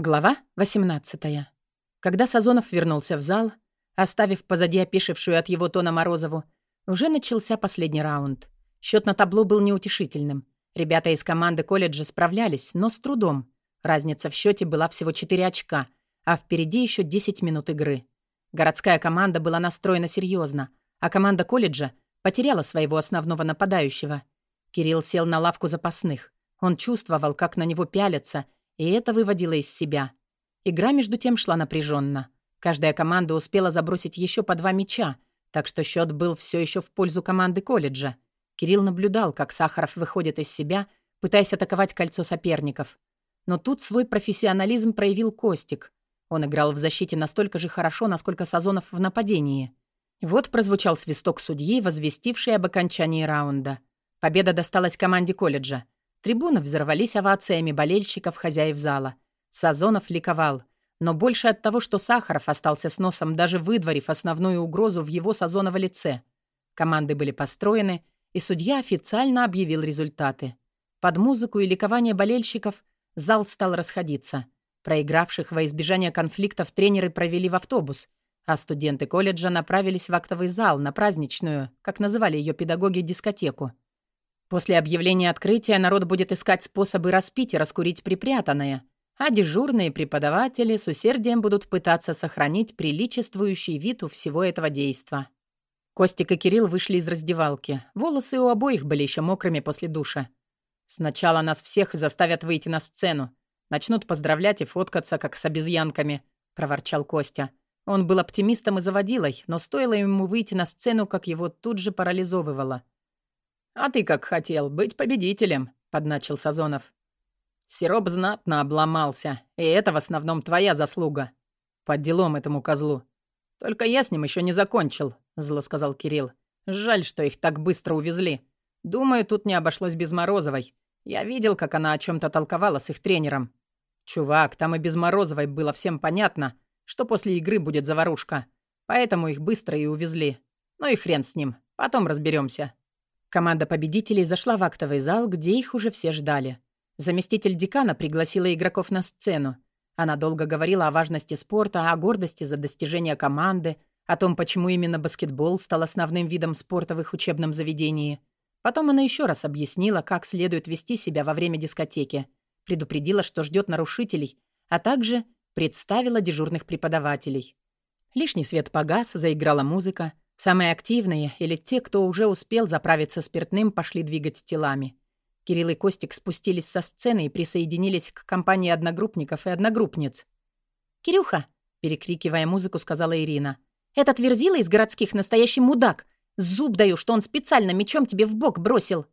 Глава 18. Когда Сазонов вернулся в зал, оставив позади опешившую от его тона Морозову, уже начался последний раунд. Счет на табло был неутешительным. Ребята из команды колледжа справлялись, но с трудом. Разница в счете была всего 4 очка, а впереди еще 10 минут игры. Городская команда была настроена серьезно, а команда колледжа потеряла своего основного нападающего. Кирилл сел на лавку запасных. Он чувствовал, как на него пялятся — и это выводило из себя. Игра между тем шла напряженно. Каждая команда успела забросить еще по два мяча, так что счет был все еще в пользу команды колледжа. Кирилл наблюдал, как Сахаров выходит из себя, пытаясь атаковать кольцо соперников. Но тут свой профессионализм проявил Костик. Он играл в защите настолько же хорошо, насколько Сазонов в нападении. Вот прозвучал свисток судьи, возвестивший об окончании раунда. Победа досталась команде колледжа. Трибуны взорвались овациями болельщиков хозяев зала. Сазонов ликовал. Но больше от того, что Сахаров остался с носом, даже выдворив основную угрозу в его Сазонова лице. Команды были построены, и судья официально объявил результаты. Под музыку и ликование болельщиков зал стал расходиться. Проигравших во избежание конфликтов тренеры провели в автобус, а студенты колледжа направились в актовый зал на праздничную, как называли ее педагоги, дискотеку. После объявления открытия народ будет искать способы распить и раскурить припрятанное, а дежурные преподаватели с усердием будут пытаться сохранить приличествующий вид у всего этого действа. Костик и Кирилл вышли из раздевалки. Волосы у обоих были еще мокрыми после душа. «Сначала нас всех заставят выйти на сцену. Начнут поздравлять и фоткаться, как с обезьянками», — проворчал Костя. Он был оптимистом и заводилой, но стоило ему выйти на сцену, как его тут же парализовывало — «А ты как хотел, быть победителем», — подначил Сазонов. «Сироп знатно обломался, и это в основном твоя заслуга. Под делом этому козлу. Только я с ним еще не закончил», — зло сказал Кирилл. «Жаль, что их так быстро увезли. Думаю, тут не обошлось без Морозовой. Я видел, как она о чем то толковала с их тренером. Чувак, там и без Морозовой было всем понятно, что после игры будет заварушка. Поэтому их быстро и увезли. Ну и хрен с ним, потом разберемся. Команда победителей зашла в актовый зал, где их уже все ждали. Заместитель декана пригласила игроков на сцену. Она долго говорила о важности спорта, о гордости за достижения команды, о том, почему именно баскетбол стал основным видом спорта в их учебном заведении. Потом она еще раз объяснила, как следует вести себя во время дискотеки, предупредила, что ждет нарушителей, а также представила дежурных преподавателей. Лишний свет погас, заиграла музыка — Самые активные или те, кто уже успел заправиться спиртным, пошли двигать телами. Кирилл и Костик спустились со сцены и присоединились к компании одногруппников и одногруппниц. «Кирюха!» — перекрикивая музыку, сказала Ирина. «Этот верзила из городских настоящий мудак! Зуб даю, что он специально мечом тебе в бок бросил!»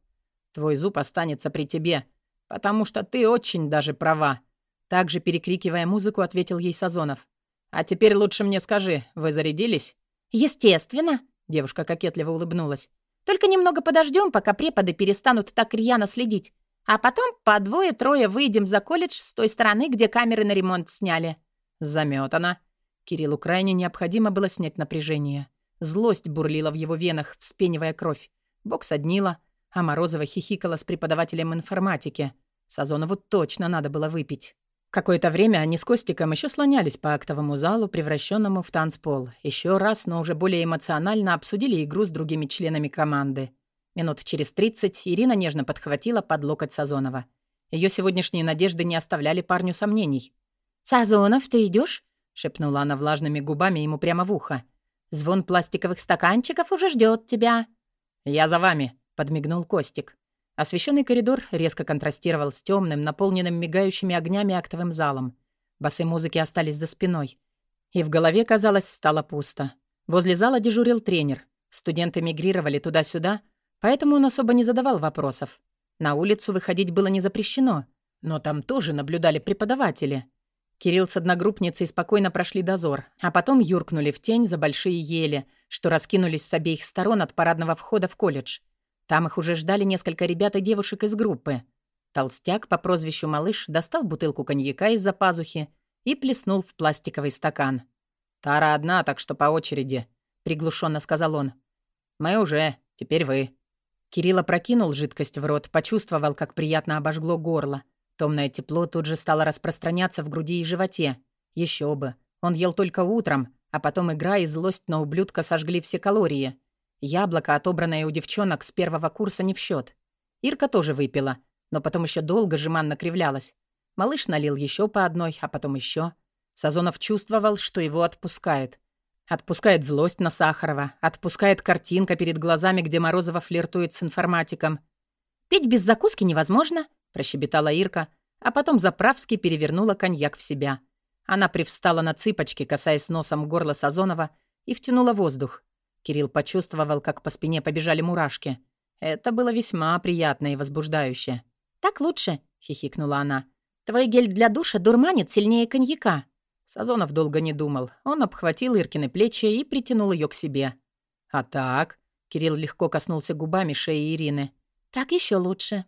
«Твой зуб останется при тебе, потому что ты очень даже права!» Также, перекрикивая музыку, ответил ей Сазонов. «А теперь лучше мне скажи, вы зарядились?» «Естественно», — девушка кокетливо улыбнулась. «Только немного подождем, пока преподы перестанут так рьяно следить. А потом по двое-трое выйдем за колледж с той стороны, где камеры на ремонт сняли». Заметана. Кириллу крайне необходимо было снять напряжение. Злость бурлила в его венах, вспенивая кровь. Бок соднила, а Морозова хихикала с преподавателем информатики. Сазонову точно надо было выпить. Какое-то время они с Костиком еще слонялись по актовому залу, превращенному в танцпол. Еще раз, но уже более эмоционально обсудили игру с другими членами команды. Минут через тридцать Ирина нежно подхватила под локоть Сазонова. Ее сегодняшние надежды не оставляли парню сомнений. «Сазонов, ты идешь? шепнула она влажными губами ему прямо в ухо. «Звон пластиковых стаканчиков уже ждет тебя». «Я за вами», — подмигнул Костик. Освещенный коридор резко контрастировал с темным, наполненным мигающими огнями актовым залом. Басы музыки остались за спиной. И в голове, казалось, стало пусто. Возле зала дежурил тренер. Студенты мигрировали туда-сюда, поэтому он особо не задавал вопросов. На улицу выходить было не запрещено, но там тоже наблюдали преподаватели. Кирилл с одногруппницей спокойно прошли дозор, а потом юркнули в тень за большие ели, что раскинулись с обеих сторон от парадного входа в колледж — там их уже ждали несколько ребят и девушек из группы. Толстяк по прозвищу Малыш достал бутылку коньяка из-за пазухи и плеснул в пластиковый стакан. «Тара одна, так что по очереди», — приглушенно сказал он. «Мы уже, теперь вы». Кирилл опрокинул жидкость в рот, почувствовал, как приятно обожгло горло. Томное тепло тут же стало распространяться в груди и животе. Еще бы. Он ел только утром, а потом игра и злость на ублюдка сожгли все калории. Яблоко, отобранное у девчонок с первого курса, не в счет. Ирка тоже выпила, но потом еще долго жеманно кривлялась. Малыш налил еще по одной, а потом еще. Сазонов чувствовал, что его отпускает. Отпускает злость на Сахарова, отпускает картинка перед глазами, где Морозова флиртует с информатиком. «Пить без закуски невозможно», — прощебетала Ирка, а потом заправски перевернула коньяк в себя. Она привстала на цыпочки, касаясь носом горла Сазонова, и втянула воздух. Кирилл почувствовал, как по спине побежали мурашки. Это было весьма приятно и возбуждающе. «Так лучше», — хихикнула она. «Твой гель для душа дурманит сильнее коньяка». Сазонов долго не думал. Он обхватил Иркины плечи и притянул ее к себе. «А так?» — Кирилл легко коснулся губами шеи Ирины. «Так еще лучше»,